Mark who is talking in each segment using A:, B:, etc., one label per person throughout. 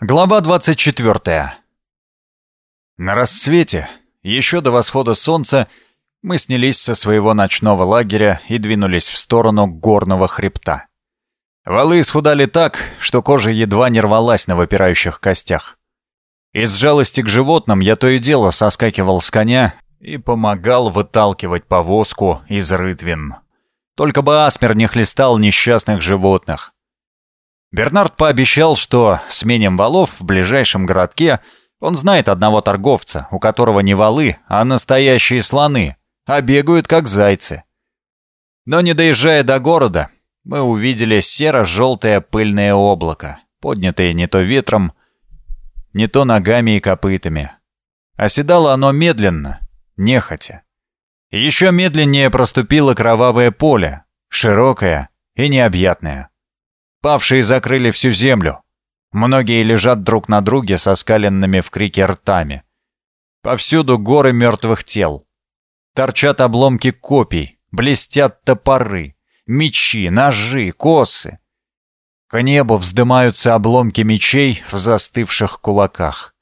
A: Глава 24. На рассвете, еще до восхода солнца, мы снялись со своего ночного лагеря и двинулись в сторону горного хребта. Валы исхудали так, что кожа едва не рвалась на выпирающих костях. Из жалости к животным я то и дело соскакивал с коня и помогал выталкивать повозку из рытвин. Только бы Асмер не хлестал несчастных животных. Бернард пообещал, что сменим валов в ближайшем городке. Он знает одного торговца, у которого не валы, а настоящие слоны, а бегают как зайцы. Но не доезжая до города, мы увидели серо-желтое пыльное облако, поднятое не то ветром, не то ногами и копытами. Оседало оно медленно, нехотя. Еще медленнее проступило кровавое поле, широкое и необъятное. Павшие закрыли всю землю. Многие лежат друг на друге со скаленными в крике ртами. Повсюду горы мертвых тел. Торчат обломки копий, блестят топоры, мечи, ножи, косы. К небу вздымаются обломки мечей в застывших кулаках.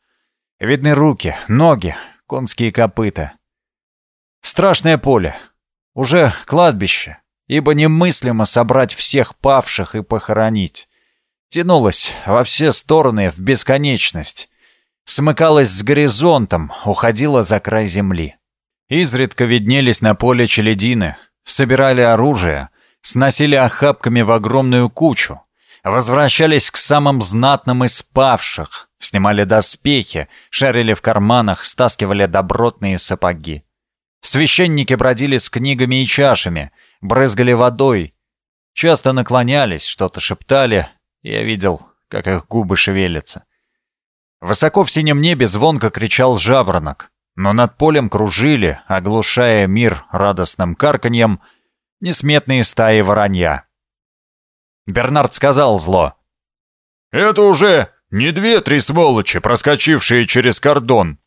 A: Видны руки, ноги, конские копыта. Страшное поле. Уже кладбище ибо немыслимо собрать всех павших и похоронить. Тянулась во все стороны в бесконечность, смыкалась с горизонтом, уходила за край земли. Изредка виднелись на поле челядины, собирали оружие, сносили охапками в огромную кучу, возвращались к самым знатным из павших, снимали доспехи, шарили в карманах, стаскивали добротные сапоги. Священники бродили с книгами и чашами, брызгали водой, часто наклонялись, что-то шептали. Я видел, как их губы шевелятся. Высоко в синем небе звонко кричал жаворонок, но над полем кружили, оглушая мир радостным карканьем, несметные стаи воронья. Бернард сказал зло.
B: «Это уже не две-три сволочи, проскочившие через кордон.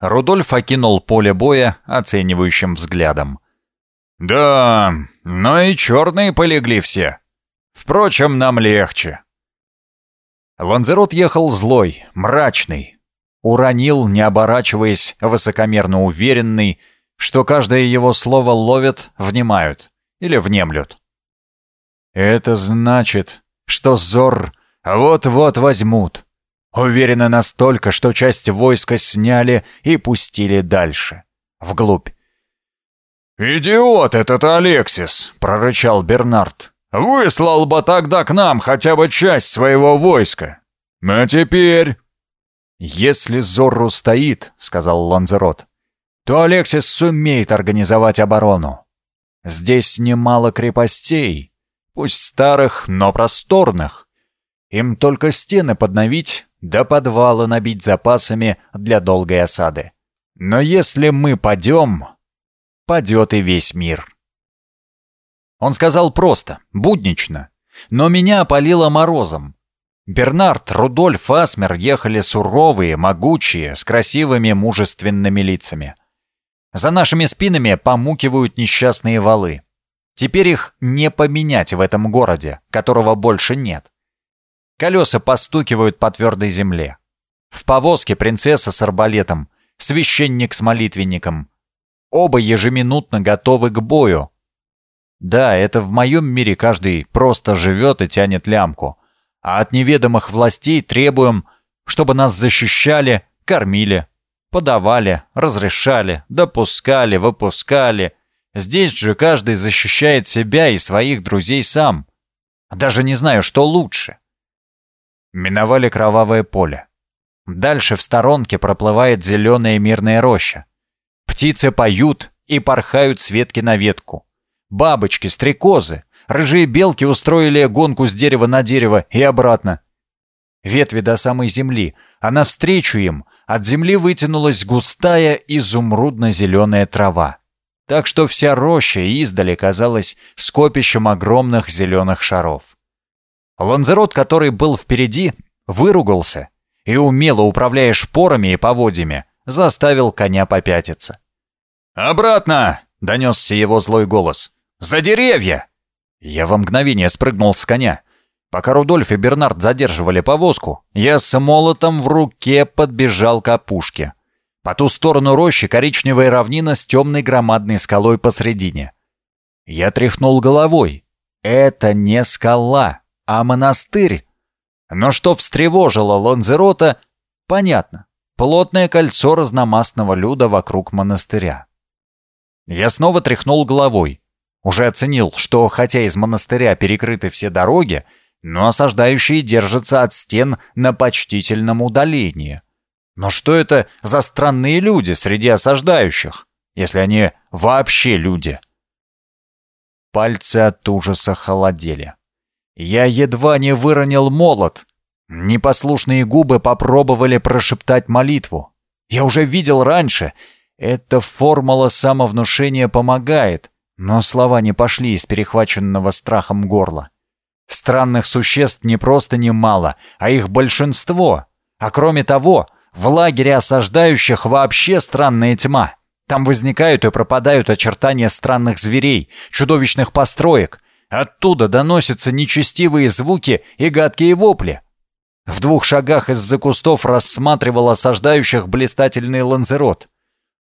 A: Рудольф окинул поле боя оценивающим взглядом.
B: «Да, но и черные полегли все. Впрочем, нам легче».
A: Ланзерот ехал злой, мрачный. Уронил, не оборачиваясь, высокомерно уверенный, что каждое его слово ловят, внимают или внемлют. «Это значит, что Зор вот-вот возьмут», Уверены настолько, что часть войска сняли и пустили дальше, вглубь.
B: «Идиот этот Алексис!» — прорычал Бернард. «Выслал бы тогда к нам хотя бы часть своего войска. А теперь...»
A: «Если Зорру стоит, — сказал Ланзерот, — то Алексис сумеет организовать оборону. Здесь немало крепостей, пусть старых, но просторных. Им только стены подновить, до подвала набить запасами для долгой осады. Но если мы падем, падет и весь мир. Он сказал просто, буднично, но меня опалило морозом. Бернард, Рудольф, Асмер ехали суровые, могучие, с красивыми мужественными лицами. За нашими спинами помукивают несчастные валы. Теперь их не поменять в этом городе, которого больше нет. Колеса постукивают по твердой земле. В повозке принцесса с арбалетом, священник с молитвенником. Оба ежеминутно готовы к бою. Да, это в моем мире каждый просто живет и тянет лямку. А от неведомых властей требуем, чтобы нас защищали, кормили, подавали, разрешали, допускали, выпускали. Здесь же каждый защищает себя и своих друзей сам. Даже не знаю, что лучше. Миновали кровавое поле. Дальше в сторонке проплывает зеленая мирная роща. Птицы поют и порхают с ветки на ветку. Бабочки, стрекозы, рыжие белки устроили гонку с дерева на дерево и обратно. Ветви до самой земли, а навстречу им от земли вытянулась густая изумрудно-зеленая трава. Так что вся роща издали казалась скопищем огромных зеленых шаров. Ланзерот, который был впереди, выругался и, умело управляя шпорами и поводьями, заставил коня попятиться.
B: «Обратно!» — донесся его злой голос. «За деревья!»
A: Я во мгновение спрыгнул с коня. Пока Рудольф и Бернард задерживали повозку, я с молотом в руке подбежал к опушке. По ту сторону рощи коричневая равнина с темной громадной скалой посредине. Я тряхнул головой. Это не скала, а монастырь. Но что встревожило Ланзерота, понятно. Плотное кольцо разномастного люда вокруг монастыря. Я снова тряхнул головой. Уже оценил, что хотя из монастыря перекрыты все дороги, но осаждающие держатся от стен на почтительном удалении. Но что это за странные люди среди осаждающих, если они вообще люди? Пальцы от ужаса холодели. Я едва не выронил молот. Непослушные губы попробовали прошептать молитву. Я уже видел раньше. Эта формула самовнушения помогает, но слова не пошли из перехваченного страхом горла. Странных существ не просто немало, а их большинство. А кроме того, в лагере осаждающих вообще странная тьма. Там возникают и пропадают очертания странных зверей, чудовищных построек. Оттуда доносятся нечестивые звуки и гадкие вопли. В двух шагах из-за кустов рассматривал осаждающих блистательный ланзерот.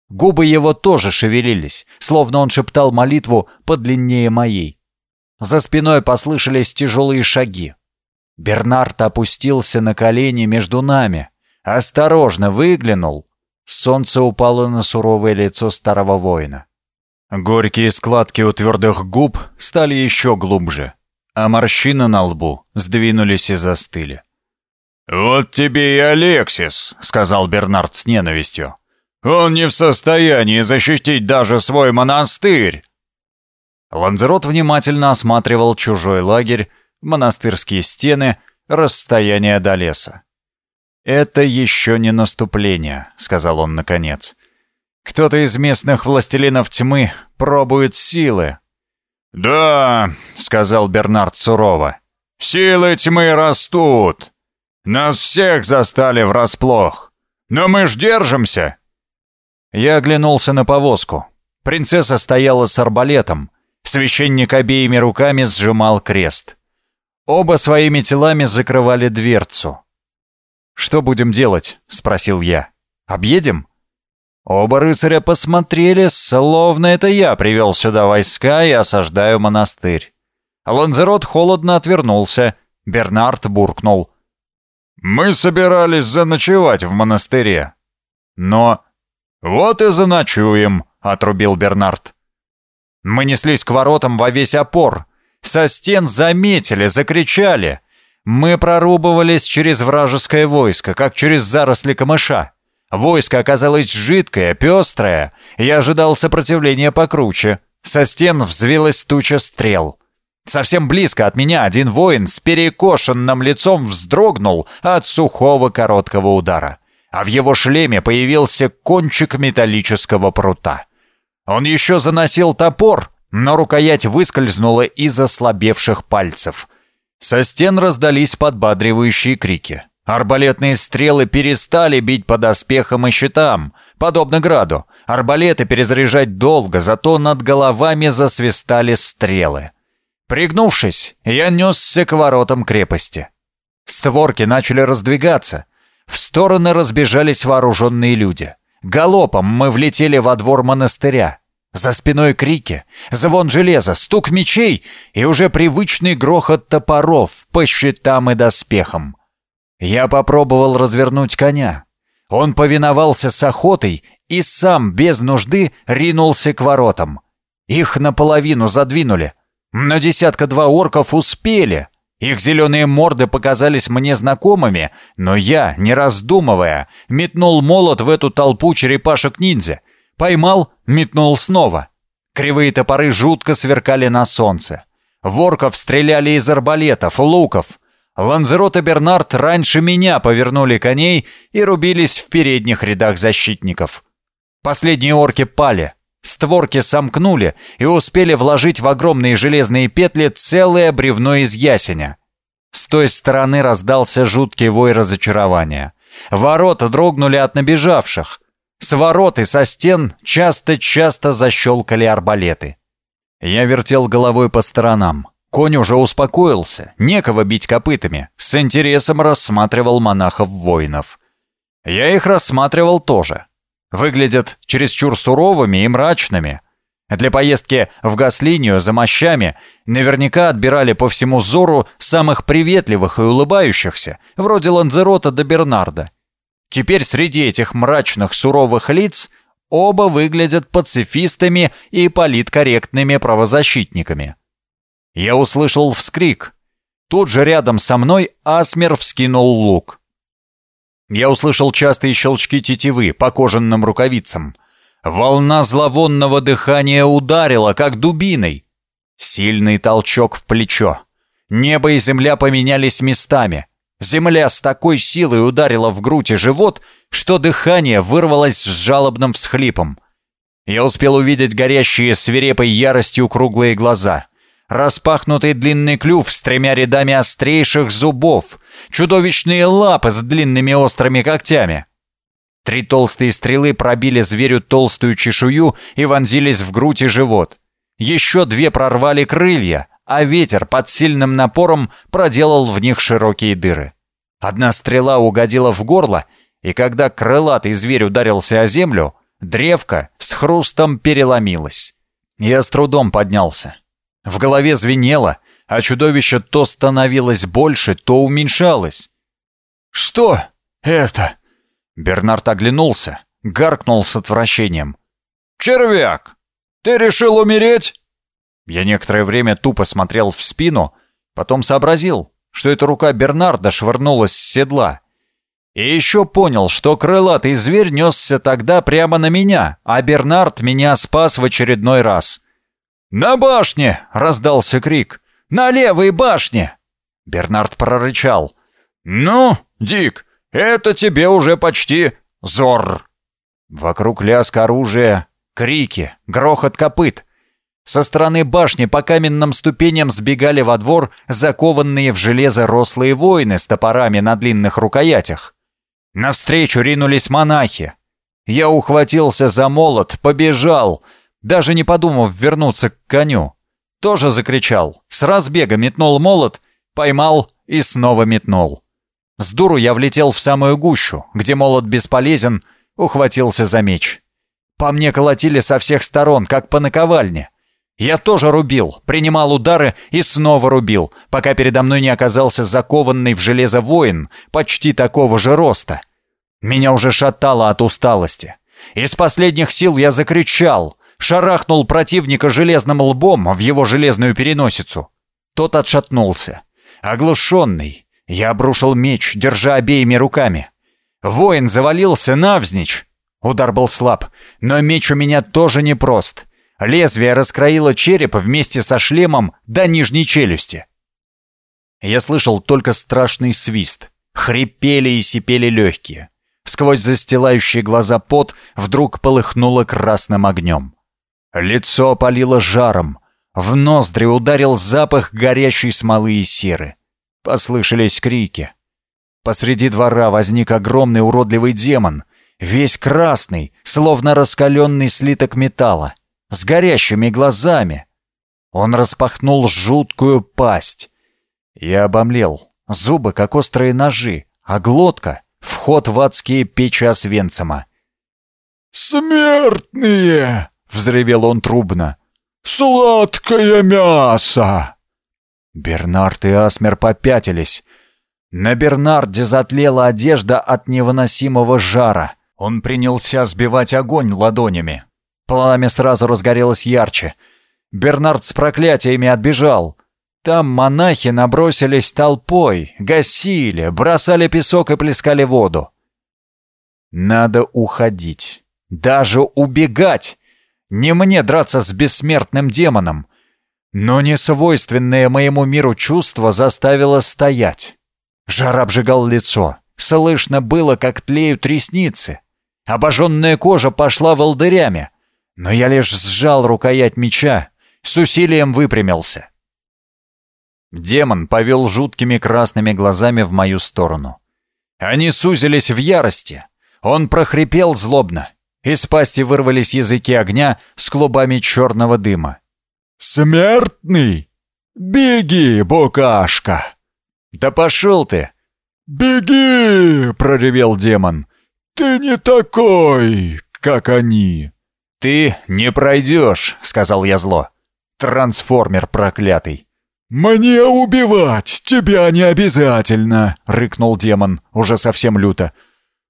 A: Губы его тоже шевелились, словно он шептал молитву подлиннее моей. За спиной послышались тяжелые шаги. Бернард опустился на колени между нами, осторожно выглянул. Солнце упало на суровое лицо старого воина. Горькие складки у твердых губ стали еще глубже, а морщины на лбу сдвинулись и застыли.
B: «Вот тебе и Алексис», — сказал Бернард с ненавистью. «Он не в состоянии защитить даже свой монастырь.
A: Ланзерот внимательно осматривал чужой лагерь, монастырские стены, расстояние до леса. «Это еще не наступление», — сказал он наконец. «Кто-то из местных властелинов тьмы пробует силы».
B: «Да», — сказал Бернард сурово, — «силы тьмы растут. Нас всех застали врасплох. Но мы ж держимся».
A: Я оглянулся на повозку. Принцесса стояла с арбалетом, Священник обеими руками сжимал крест. Оба своими телами закрывали дверцу. «Что будем делать?» — спросил я. «Объедем?» Оба рыцаря посмотрели, словно это я привел сюда войска и осаждаю монастырь. Ланзерот холодно отвернулся. Бернард буркнул.
B: «Мы собирались заночевать в монастыре».
A: «Но...»
B: «Вот и заночуем», — отрубил Бернард.
A: Мы неслись к воротам во весь опор. Со стен заметили, закричали. Мы прорубывались через вражеское войско, как через заросли камыша. Войско оказалось жидкое, пестрое. Я ожидал сопротивления покруче. Со стен взвилась туча стрел. Совсем близко от меня один воин с перекошенным лицом вздрогнул от сухого короткого удара. А в его шлеме появился кончик металлического прута. Он еще заносил топор, но рукоять выскользнула из ослабевших пальцев. Со стен раздались подбадривающие крики. Арбалетные стрелы перестали бить по доспехам и щитам, подобно граду. Арбалеты перезаряжать долго, зато над головами засвистали стрелы. Пригнувшись, я несся к воротам крепости. Створки начали раздвигаться. В стороны разбежались вооруженные люди. Галопом мы влетели во двор монастыря. За спиной крики, звон железа, стук мечей и уже привычный грохот топоров по щитам и доспехам. Я попробовал развернуть коня. Он повиновался с охотой и сам без нужды ринулся к воротам. Их наполовину задвинули, но десятка-два орков успели — их зеленые морды показались мне знакомыми, но я, не раздумывая, метнул молот в эту толпу черепашек-ниндзя. Поймал, метнул снова. Кривые топоры жутко сверкали на солнце. Ворков стреляли из арбалетов, луков. Ланзерот и Бернард раньше меня повернули коней и рубились в передних рядах защитников. Последние орки пали. Створки сомкнули и успели вложить в огромные железные петли целое бревно из ясеня. С той стороны раздался жуткий вой разочарования. Ворота дрогнули от набежавших. С ворот и со стен часто-часто защелкали арбалеты. Я вертел головой по сторонам. Конь уже успокоился, некого бить копытами, с интересом рассматривал монахов-воинов. Я их рассматривал тоже. Выглядят чересчур суровыми и мрачными. Для поездки в Гаслинию за мощами наверняка отбирали по всему Зору самых приветливых и улыбающихся, вроде Ланзерота до Бернарда. Теперь среди этих мрачных суровых лиц оба выглядят пацифистами и политкорректными правозащитниками. Я услышал вскрик. Тут же рядом со мной Асмер вскинул лук. Я услышал частые щелчки тетивы по кожаным рукавицам. Волна зловонного дыхания ударила, как дубиной. Сильный толчок в плечо. Небо и земля поменялись местами. Земля с такой силой ударила в грудь и живот, что дыхание вырвалось с жалобным всхлипом. Я успел увидеть горящие свирепой яростью круглые глаза распахнутый длинный клюв с тремя рядами острейших зубов, чудовищные лапы с длинными острыми когтями. Три толстые стрелы пробили зверю толстую чешую и вонзились в грудь и живот. Еще две прорвали крылья, а ветер под сильным напором проделал в них широкие дыры. Одна стрела угодила в горло, и когда крылатый зверь ударился о землю, древко с хрустом переломилось. Я с трудом поднялся. В голове звенело, а чудовище то становилось больше, то уменьшалось. «Что это?» Бернард оглянулся, гаркнул с отвращением. «Червяк! Ты решил умереть?» Я некоторое время тупо смотрел в спину, потом сообразил, что эта рука Бернарда швырнулась с седла. И еще понял, что крылатый зверь несся тогда прямо на меня, а Бернард меня спас в очередной раз. «На башне!» — раздался крик. «На левой башне!» Бернард прорычал. «Ну, Дик, это тебе уже почти зор!» Вокруг лязг оружия, крики, грохот копыт. Со стороны башни по каменным ступеням сбегали во двор закованные в железо рослые воины с топорами на длинных рукоятях. Навстречу ринулись монахи. Я ухватился за молот, побежал — даже не подумав вернуться к коню. Тоже закричал, с разбега метнул молот, поймал и снова метнул. С дуру я влетел в самую гущу, где молот бесполезен, ухватился за меч. По мне колотили со всех сторон, как по наковальне. Я тоже рубил, принимал удары и снова рубил, пока передо мной не оказался закованный в железо воин, почти такого же роста. Меня уже шатало от усталости. Из последних сил я закричал, шарахнул противника железным лбом в его железную переносицу. Тот отшатнулся. Оглушенный, я обрушил меч, держа обеими руками. Воин завалился навзничь. Удар был слаб, но меч у меня тоже непрост. Лезвие раскроило череп вместе со шлемом до нижней челюсти. Я слышал только страшный свист. Хрипели и сипели легкие. Сквозь застилающие глаза пот вдруг полыхнуло красным огнем. Лицо опалило жаром. В ноздри ударил запах горящей смолы и серы. Послышались крики. Посреди двора возник огромный уродливый демон, весь красный, словно раскаленный слиток металла, с горящими глазами. Он распахнул жуткую пасть. Я обомлел. Зубы, как острые ножи, а глотка — вход в адские печи Освенцима. «Смертные!» — взревел он трубно. «Сладкое мясо!» Бернард и Асмер попятились. На Бернарде затлела одежда от невыносимого жара. Он принялся сбивать огонь ладонями. Пламя сразу разгорелось ярче. Бернард с проклятиями отбежал. Там монахи набросились толпой, гасили, бросали песок и плескали воду. Надо уходить. Даже убегать. Не мне драться с бессмертным демоном. Но несвойственное моему миру чувство заставило стоять. Жар обжигал лицо. Слышно было, как тлеют ресницы. Обожженная кожа пошла волдырями. Но я лишь сжал рукоять меча, с усилием выпрямился. Демон повел жуткими красными глазами в мою сторону. Они сузились в ярости. Он прохрипел злобно. Из пасти вырвались языки огня с клубами черного дыма. «Смертный!
B: «Беги, букашка!»
A: «Да пошел ты!»
B: «Беги!» — проревел демон. «Ты не такой, как они!»
A: «Ты не пройдешь!» — сказал я зло. «Трансформер проклятый!»
B: «Мне убивать тебя не обязательно!» — рыкнул демон, уже совсем люто.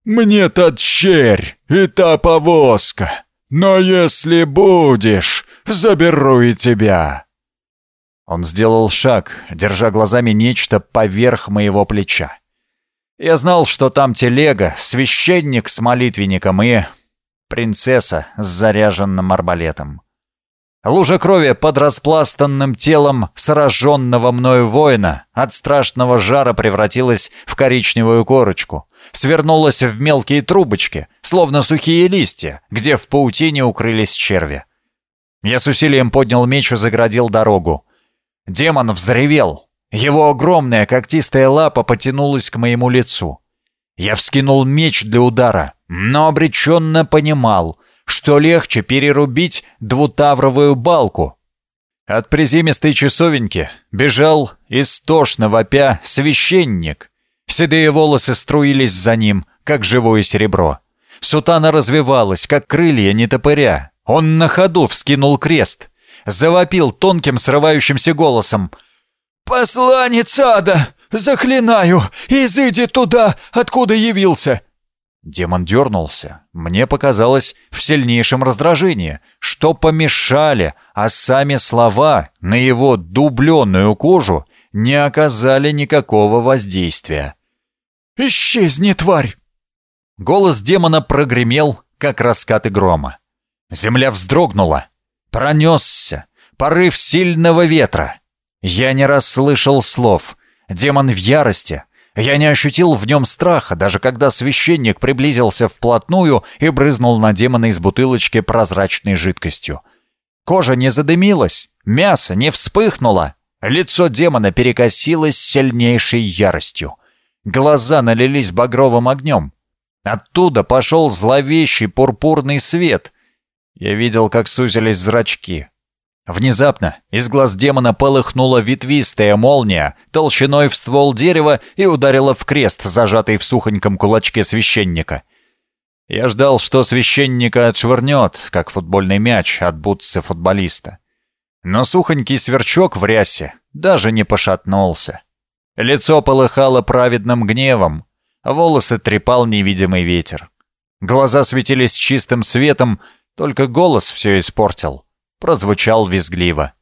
B: «Мне та черь и та повозка, но если будешь, заберу и тебя!»
A: Он сделал шаг, держа глазами нечто поверх моего плеча. Я знал, что там телега, священник с молитвенником и принцесса с заряженным арбалетом. Лужа крови под распластанным телом сраженного мною воина от страшного жара превратилась в коричневую корочку, свернулась в мелкие трубочки, словно сухие листья, где в паутине укрылись черви. Я с усилием поднял меч и заградил дорогу. Демон взревел. Его огромная когтистая лапа потянулась к моему лицу. Я вскинул меч для удара, но обреченно понимал, что легче перерубить двутавровую балку. От приземистой часовеньки бежал истошно вопя священник. Седые волосы струились за ним, как живое серебро. Сутана развивалась, как крылья нетопыря. Он на ходу вскинул крест завопил тонким срывающимся голосом. «Посланец ада! Заклинаю! Изыди туда, откуда явился!» Демон дернулся. Мне показалось в сильнейшем раздражении, что помешали, а сами слова на его дубленную кожу не оказали никакого воздействия. «Исчезни, тварь!» Голос демона прогремел, как раскаты грома. Земля вздрогнула, Пронесся. Порыв сильного ветра. Я не расслышал слов. Демон в ярости. Я не ощутил в нем страха, даже когда священник приблизился вплотную и брызнул на демона из бутылочки прозрачной жидкостью. Кожа не задымилась, мясо не вспыхнуло. Лицо демона перекосилось сильнейшей яростью. Глаза налились багровым огнем. Оттуда пошел зловещий пурпурный свет, я видел, как сузились зрачки. Внезапно из глаз демона полыхнула ветвистая молния толщиной в ствол дерева и ударила в крест, зажатый в сухоньком кулачке священника. Я ждал, что священника отшвырнет, как футбольный мяч от бутсы футболиста. Но сухонький сверчок в рясе даже не пошатнулся. Лицо полыхало праведным гневом, волосы трепал невидимый ветер. Глаза светились чистым светом, только голос все испортил. Прозвучал визгливо.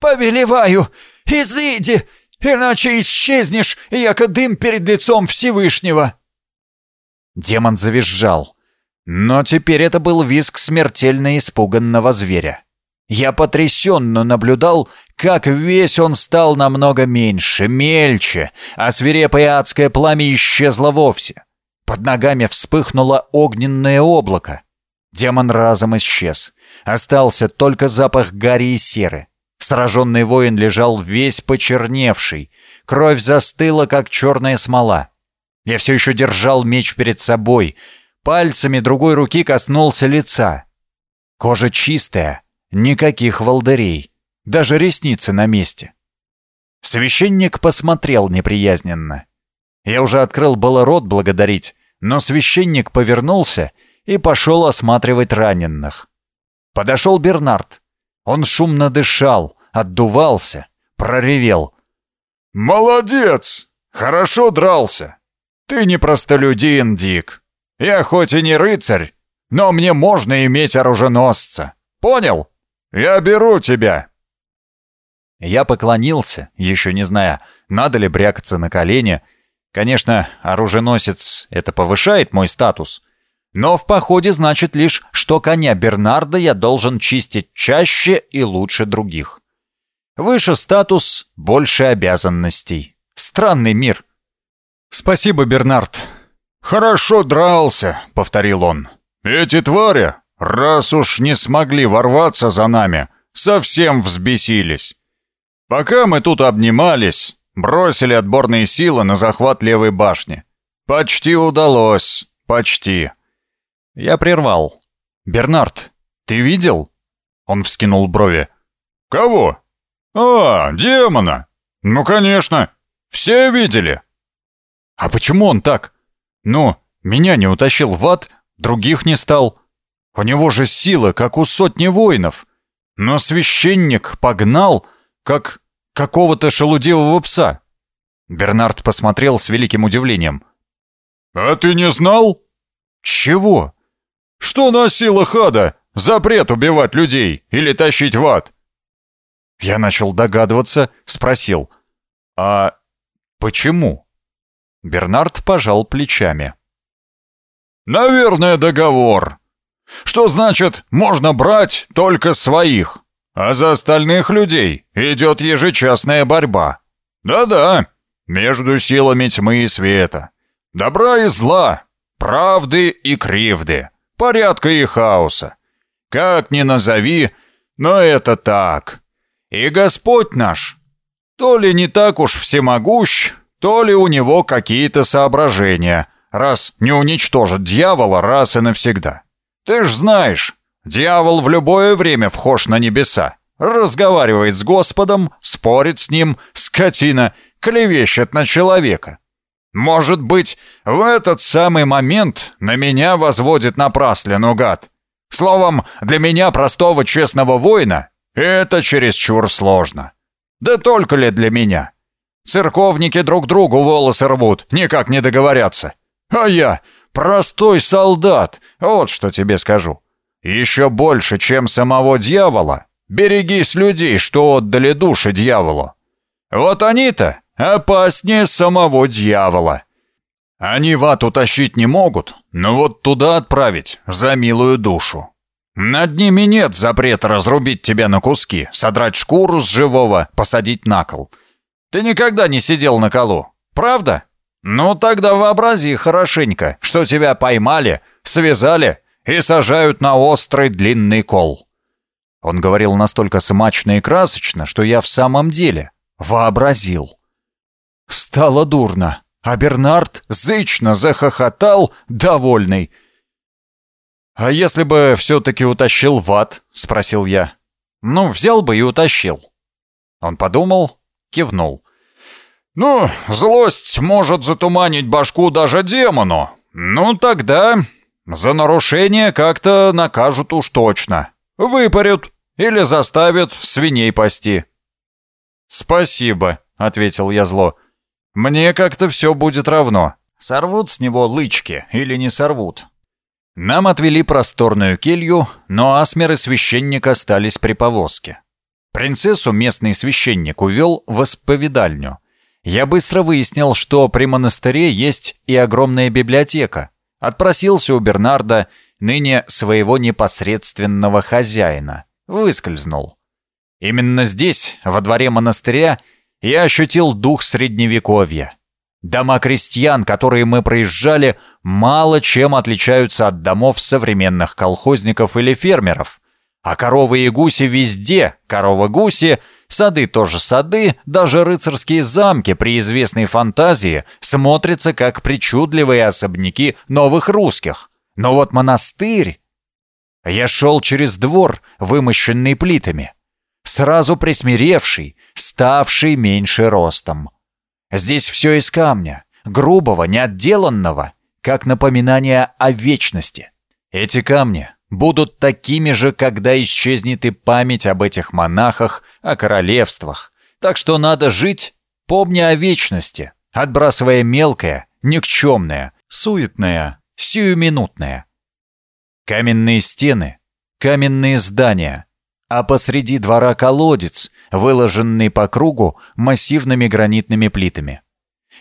A: «Повелеваю! Изыди! Иначе исчезнешь, яко дым перед лицом Всевышнего!» Демон завизжал. Но теперь это был визг смертельно испуганного зверя. Я потрясенно наблюдал, как весь он стал намного меньше, мельче, а свирепое адское пламя исчезло вовсе. Под ногами вспыхнуло огненное облако. Демон разом исчез. Остался только запах гари и серы. Сраженный воин лежал весь почерневший. Кровь застыла, как черная смола. Я все еще держал меч перед собой. Пальцами другой руки коснулся лица. Кожа чистая, никаких волдырей. Даже ресницы на месте. Священник посмотрел неприязненно. Я уже открыл было рот благодарить, но священник повернулся и пошел осматривать раненых. Подошел Бернард. Он шумно дышал, отдувался, проревел.
B: «Молодец! Хорошо дрался! Ты не простолюдин, Дик. Я хоть и не рыцарь, но мне можно иметь оруженосца. Понял? Я беру тебя!»
A: Я поклонился, еще не зная, надо ли брякаться на колени. Конечно, оруженосец — это повышает мой статус — но в походе значит лишь, что коня Бернарда я должен чистить чаще и лучше других. Выше статус, больше обязанностей. Странный мир. Спасибо, Бернард.
B: Хорошо дрался, повторил он. Эти твари, раз уж не смогли ворваться за нами, совсем взбесились. Пока мы тут обнимались, бросили отборные силы на захват левой башни. Почти удалось, почти.
A: Я прервал. «Бернард, ты видел?» Он вскинул брови.
B: «Кого?» «А, демона! Ну, конечно! Все видели!»
A: «А почему он так? Ну, меня не утащил в ад, других не стал. У него же сила, как у сотни воинов. Но священник погнал, как какого-то шелудивого пса». Бернард посмотрел с великим удивлением.
B: «А ты не знал?»
A: «Чего?»
B: «Что носила хада? Запрет убивать людей или тащить в ад?»
A: Я начал догадываться, спросил. «А почему?» Бернард пожал плечами.
B: «Наверное, договор. Что значит, можно брать только своих, а за остальных людей идет ежечасная борьба. Да-да, между силами тьмы и света, добра и зла, правды и кривды, порядка и хаоса. Как ни назови, но это так. И Господь наш, то ли не так уж всемогущ, то ли у него какие-то соображения, раз не уничтожит дьявола раз и навсегда. Ты ж знаешь, дьявол в любое время вхож на небеса, разговаривает с Господом, спорит с ним, скотина, клевещет на человека. Может быть, в этот самый момент на меня возводит напраслину гад. Словом, для меня, простого честного воина, это чересчур сложно. Да только ли для меня? Церковники друг другу волосы рвут, никак не договорятся. А я простой солдат, вот что тебе скажу. Еще больше, чем самого дьявола. Берегись людей, что отдали души дьяволу. Вот они-то опаснее самого дьявола. Они в ад утащить не могут, но вот туда отправить за милую душу. Над ними нет запрета разрубить тебя на куски, содрать шкуру с живого, посадить на кол. Ты никогда не сидел на колу, правда? Ну тогда вообрази хорошенько, что тебя поймали, связали и сажают на острый длинный кол. Он говорил настолько смачно и красочно, что я в самом деле вообразил. Стало дурно, а Бернард зычно захохотал, довольный. «А если бы все-таки утащил в ад?» — спросил я. «Ну, взял бы и утащил». Он подумал, кивнул. «Ну, злость может затуманить башку даже демону. Ну, тогда за нарушение как-то накажут уж точно. Выпарют или заставят свиней пасти». «Спасибо», — ответил я зло. «Мне как-то все будет равно. Сорвут с него лычки или не сорвут. Нам отвели просторную келью, но асмер и священник остались при повозке. Принцессу местный священник увел в исповедальню. Я быстро выяснил, что при монастыре есть и огромная библиотека. Отпросился у Бернарда, ныне своего непосредственного хозяина. Выскользнул. Именно здесь, во дворе монастыря, я ощутил дух средневековья. Дома крестьян, которые мы проезжали, мало чем отличаются от домов современных колхозников или фермеров. А коровы и гуси везде, корова-гуси, сады тоже сады, даже рыцарские замки при известной фантазии смотрятся как причудливые особняки новых русских. Но вот монастырь... Я шел через двор, вымощенный плитами. Сразу присмиревший, ставший меньше ростом. Здесь все из камня, грубого, неотделанного, как напоминание о вечности. Эти камни будут такими же, когда исчезнет и память об этих монахах, о королевствах. Так что надо жить, помня о вечности, отбрасывая мелкое, никчемное, суетное, сиюминутное. Каменные стены, каменные здания, а посреди двора колодец, выложенный по кругу массивными гранитными плитами.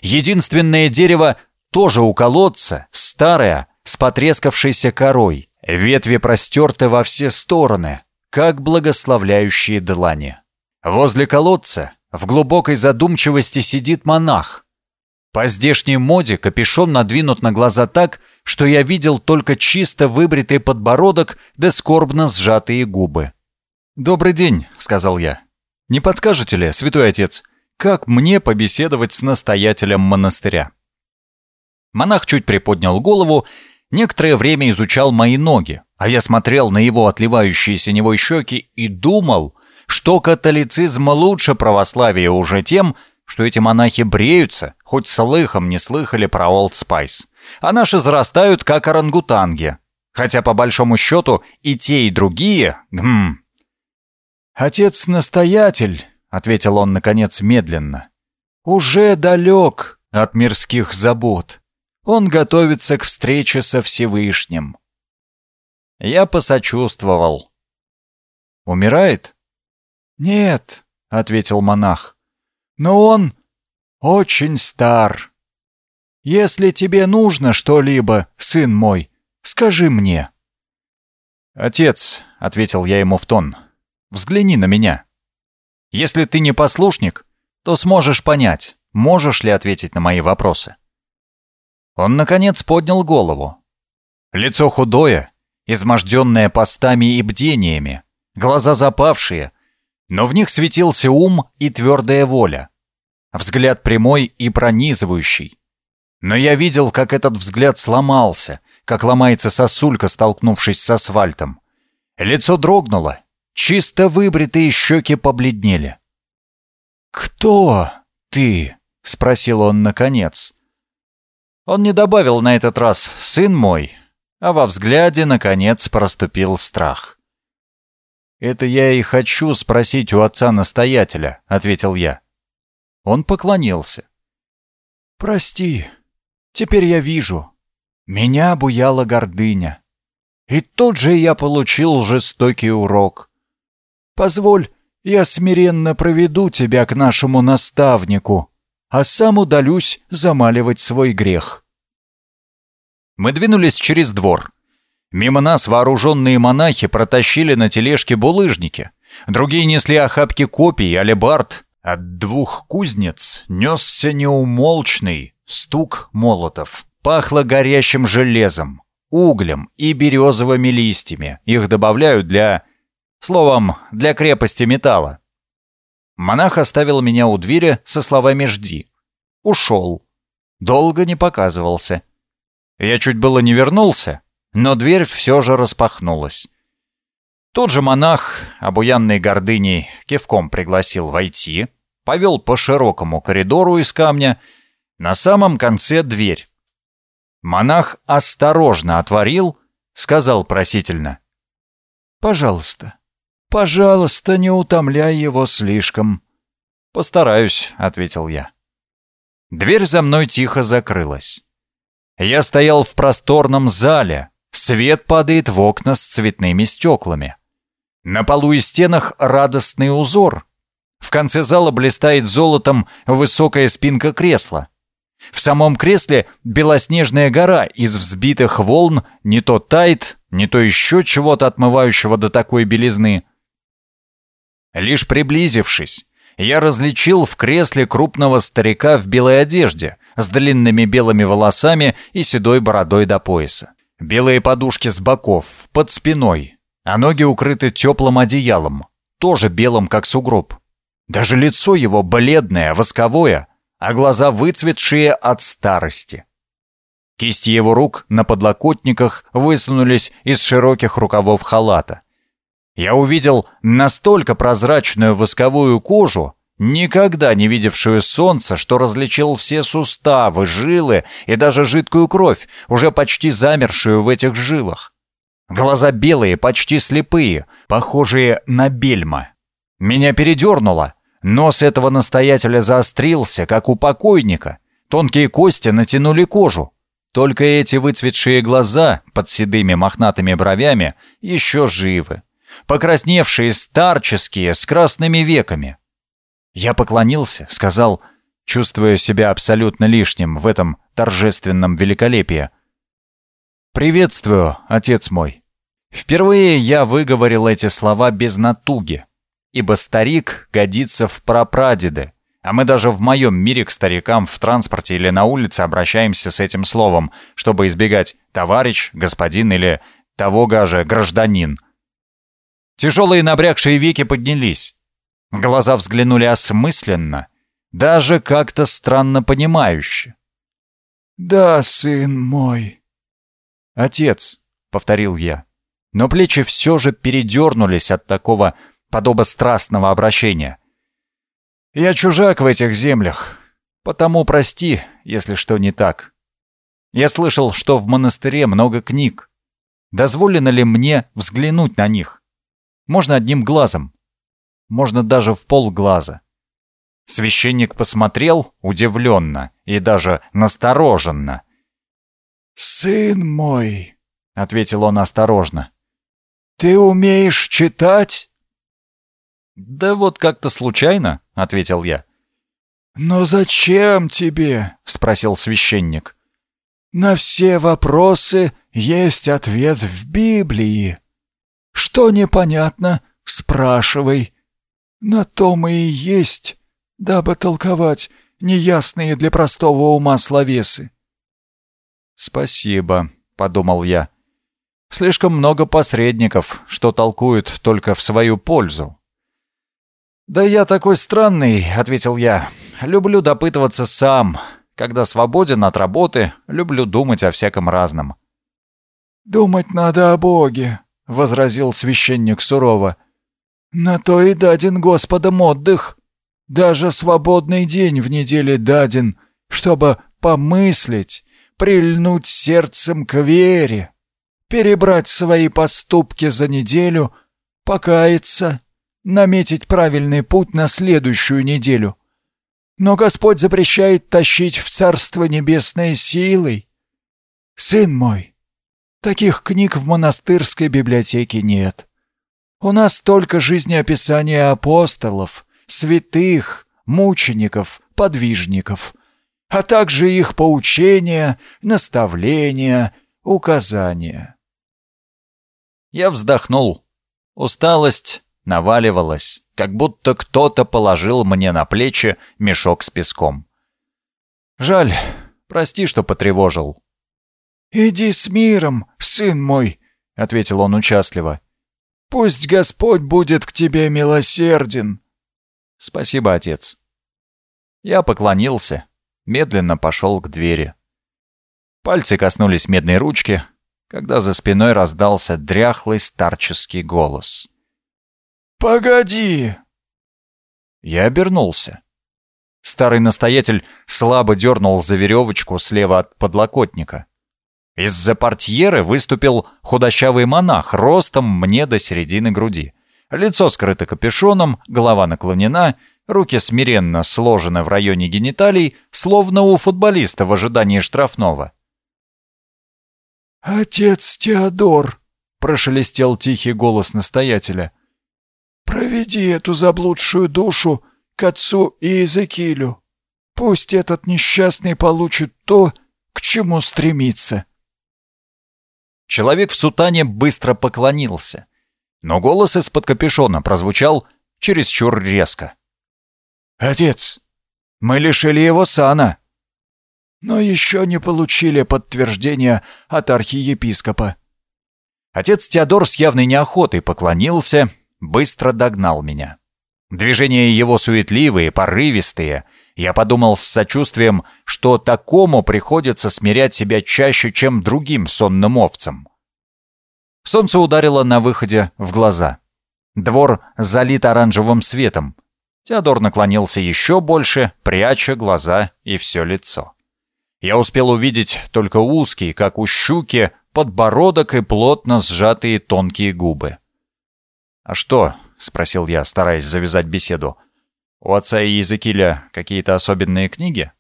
B: Единственное дерево тоже у колодца, старое, с потрескавшейся корой, ветви простерты во все стороны, как благословляющие длани. Возле колодца в глубокой задумчивости сидит монах. По здешней моде капюшон надвинут на глаза так, что я видел только чисто выбритый подбородок да скорбно сжатые губы. «Добрый день», — сказал я. «Не подскажете ли, святой отец, как мне побеседовать с настоятелем монастыря?» Монах чуть приподнял голову, некоторое время изучал мои ноги, а я смотрел на его отливающие синевой щеки и думал,
A: что католицизм лучше православия уже тем, что эти монахи бреются, хоть слыхом не слыхали про Old Spice. А наши зарастают, как орангутанги. Хотя, по большому счету, и те, и другие... Гм.
B: «Отец-настоятель», — ответил он, наконец, медленно, — «уже далек от мирских забот. Он готовится к встрече со Всевышним».
A: Я посочувствовал.
B: «Умирает?» «Нет», — ответил монах, — «но он очень стар. Если тебе нужно что-либо, сын мой, скажи мне».
A: «Отец», — ответил я ему в тон, — «взгляни на меня. Если ты не послушник, то сможешь понять, можешь ли ответить на мои вопросы». Он, наконец, поднял голову. Лицо худое, изможденное постами и бдениями, глаза запавшие, но в них светился ум и твердая воля. Взгляд прямой и пронизывающий. Но я видел, как этот взгляд сломался, как ломается сосулька, столкнувшись с асфальтом. Лицо дрогнуло, чисто выбритые щеки побледнели.
B: «Кто ты?» — спросил он наконец.
A: Он не добавил на этот раз «сын мой», а во взгляде, наконец, проступил страх. «Это я и хочу спросить у отца-настоятеля», — ответил я. Он поклонился.
B: «Прости, теперь я вижу. Меня буяла гордыня. И тут же я получил жестокий урок. Позволь, я смиренно проведу тебя к нашему наставнику, а сам удалюсь замаливать свой грех».
A: Мы двинулись через двор. Мимо нас вооруженные монахи протащили на тележке булыжники. Другие несли охапки копий, алебард. От двух кузнец несся неумолчный стук молотов. Пахло горящим железом, углем и березовыми листьями. Их добавляют для... Словом, для крепости металла. Монах оставил меня у двери со словами «жди». Ушел. Долго не показывался. Я чуть было не вернулся, но дверь все же распахнулась. Тот же монах, обуянный гордыней, кивком пригласил войти, повел по широкому коридору из камня, на самом конце дверь. Монах осторожно отворил, сказал просительно.
B: «Пожалуйста, пожалуйста, не утомляй его слишком».
A: «Постараюсь», — ответил я. Дверь за мной тихо закрылась. Я стоял в просторном зале, Свет падает в окна с цветными стеклами. На полу и стенах радостный узор. В конце зала блистает золотом высокая спинка кресла. В самом кресле белоснежная гора из взбитых волн не то тает, не то еще чего-то отмывающего до такой белизны. Лишь приблизившись, я различил в кресле крупного старика в белой одежде, с длинными белыми волосами и седой бородой до пояса. Белые подушки с боков, под спиной, а ноги укрыты теплым одеялом, тоже белым, как сугроб. Даже лицо его бледное, восковое, а глаза выцветшие от старости. Кисти его рук на подлокотниках высунулись из широких рукавов халата. Я увидел настолько прозрачную восковую кожу, никогда не видевшую солнца, что различил все суставы, жилы и даже жидкую кровь, уже почти замершую в этих жилах. Глаза белые, почти слепые, похожие на бельма. Меня передернуло. Нос этого настоятеля заострился, как у покойника. Тонкие кости натянули кожу. Только эти выцветшие глаза под седыми мохнатыми бровями еще живы. Покрасневшие, старческие, с красными веками. Я поклонился, сказал, чувствуя себя абсолютно лишним в этом торжественном великолепии. «Приветствую, отец мой». Впервые я выговорил эти слова без натуги, ибо старик годится в прапрадеды, а мы даже в моем мире к старикам в транспорте или на улице обращаемся с этим словом, чтобы избегать «товарищ», «господин» или того гаже «гражданин». Тяжелые набрякшие веки поднялись. Глаза взглянули осмысленно, даже как-то странно понимающе.
B: «Да, сын мой».
A: «Отец», — повторил я, но плечи все же передернулись от такого подобострастного обращения. «Я чужак в этих землях, потому прости, если что не так. Я слышал, что в монастыре много книг. Дозволено ли мне взглянуть на них? Можно одним глазом, можно даже в полглаза». Священник посмотрел удивленно и даже настороженно.
C: «Сын мой», — ответил он осторожно, — «ты умеешь читать?»
A: «Да вот как-то случайно», — ответил я.
C: «Но зачем тебе?» — спросил священник. «На все вопросы есть ответ в Библии. Что непонятно, спрашивай. На то мы и есть дабы толковать неясные для простого ума словесы.
A: «Спасибо», — подумал я. «Слишком много посредников, что толкуют только в свою пользу». «Да я такой странный», — ответил я. «Люблю допытываться сам. Когда свободен от работы, люблю думать о всяком разном».
C: «Думать надо о Боге», — возразил священник сурово. «На то и даден Господом отдых». Даже свободный день в неделе даден, чтобы помыслить, прильнуть сердцем к вере, перебрать свои поступки за неделю, покаяться, наметить правильный путь на следующую неделю. Но Господь запрещает тащить в Царство Небесное силой. Сын мой, таких книг в монастырской библиотеке нет. У нас только жизнеописания апостолов — святых, мучеников, подвижников, а также их поучения, наставления, указания.
A: Я вздохнул. Усталость наваливалась, как будто кто-то положил мне на плечи мешок с песком. Жаль, прости, что потревожил.
C: «Иди с миром, сын мой», — ответил он участливо. «Пусть Господь будет к тебе милосерден.
A: «Спасибо, отец». Я поклонился, медленно пошел к двери. Пальцы коснулись медной ручки, когда за спиной раздался дряхлый старческий голос.
C: «Погоди!»
A: Я обернулся. Старый настоятель слабо дернул за веревочку слева от подлокотника. Из-за портьеры выступил худощавый монах ростом мне до середины груди. Лицо скрыто капюшоном, голова наклонена, руки смиренно сложены в районе гениталий, словно у футболиста в ожидании штрафного.
C: «Отец Теодор!» — прошелестел тихий голос настоятеля. «Проведи эту заблудшую душу к отцу Иезекиилю. Пусть этот несчастный получит то, к чему стремится».
A: Человек в сутане быстро поклонился но голос из-под капюшона прозвучал чересчур резко.
C: «Отец, мы лишили его сана!» «Но еще не получили подтверждения от архиепископа».
A: Отец Теодор с явной неохотой поклонился, быстро догнал меня. Движения его суетливые, порывистые. Я подумал с сочувствием, что такому приходится смирять себя чаще, чем другим сонным овцам. Солнце ударило на выходе в глаза. Двор залит оранжевым светом. Теодор наклонился еще больше, пряча глаза и все лицо. Я успел увидеть только узкий, как у щуки, подбородок и плотно сжатые тонкие губы. «А что?» — спросил я, стараясь завязать беседу. «У отца и Языкиля какие-то особенные книги?»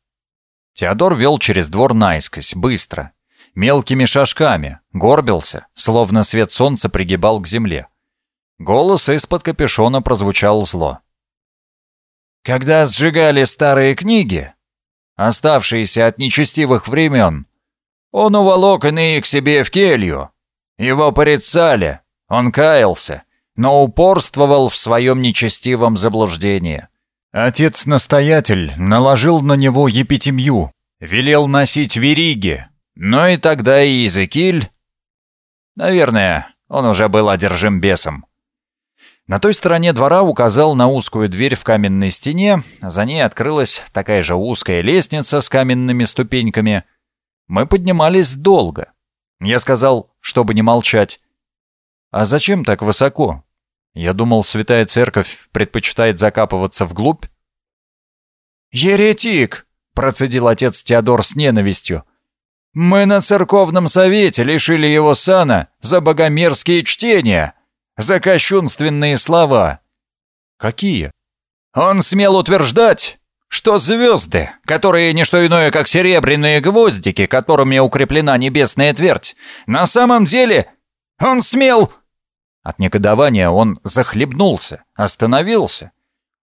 A: Теодор вел через двор наискось, быстро, мелкими шажками, горбился, словно свет солнца пригибал к земле. Голос из-под капюшона прозвучал зло. «Когда сжигали старые книги, оставшиеся от нечестивых времен, он уволок иные к себе в келью. Его порицали, он каялся, но упорствовал в своем нечестивом заблуждении. Отец-настоятель наложил на него епитемью, велел носить вериги, но и тогда и Иезекииль... Наверное, он уже был одержим бесом. На той стороне двора указал на узкую дверь в каменной стене, за ней открылась такая же узкая лестница с каменными ступеньками. Мы поднимались долго. Я сказал, чтобы не молчать. «А зачем так высоко? Я думал, святая церковь предпочитает закапываться вглубь.
C: «Еретик!» — процедил отец Теодор с ненавистью. «Мы на церковном совете лишили его сана за богомерзкие чтения, за кощунственные слова».
A: «Какие?»
C: «Он смел утверждать, что звезды, которые не что иное, как серебряные гвоздики, которыми укреплена небесная твердь, на самом деле он смел...»
A: От негодования он захлебнулся, остановился.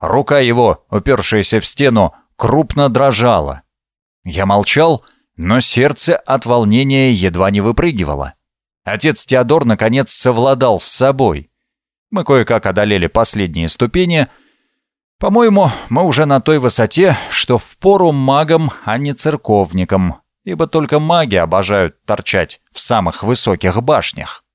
A: Рука его, упершаяся в стену, крупно дрожала. Я молчал, но сердце от волнения едва не выпрыгивало. Отец Теодор наконец совладал с собой. Мы кое-как одолели последние ступени. По-моему, мы уже на той высоте, что впору магам, а не церковникам, ибо только маги обожают торчать в самых высоких башнях.